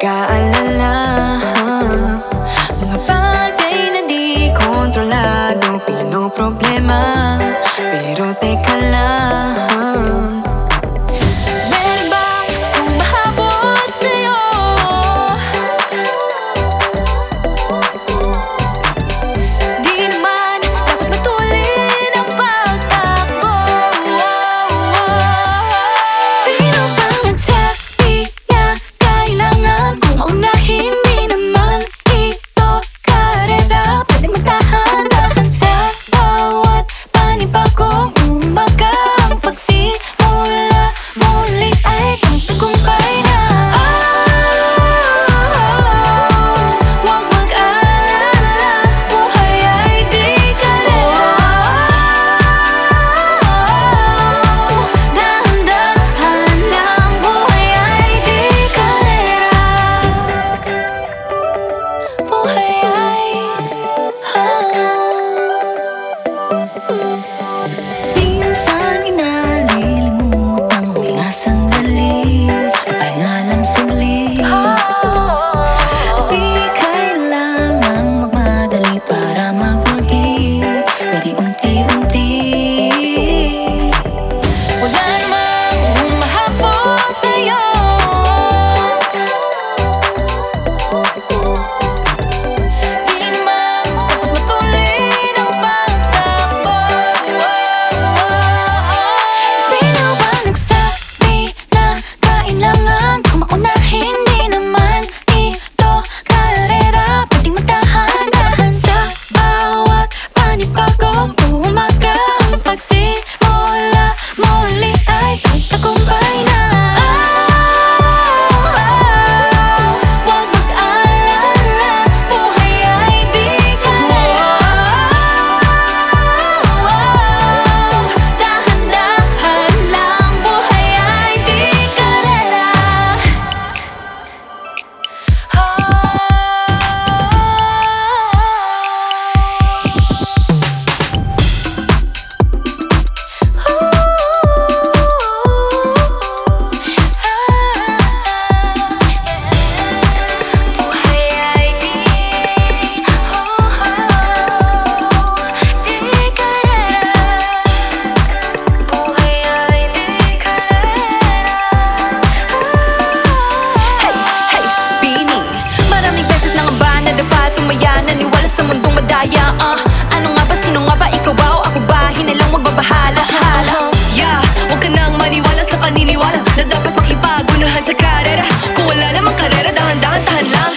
pagkaalala Mga bagay na di kontrolado Pinoproblema. Pero teka lang Jonathan Love.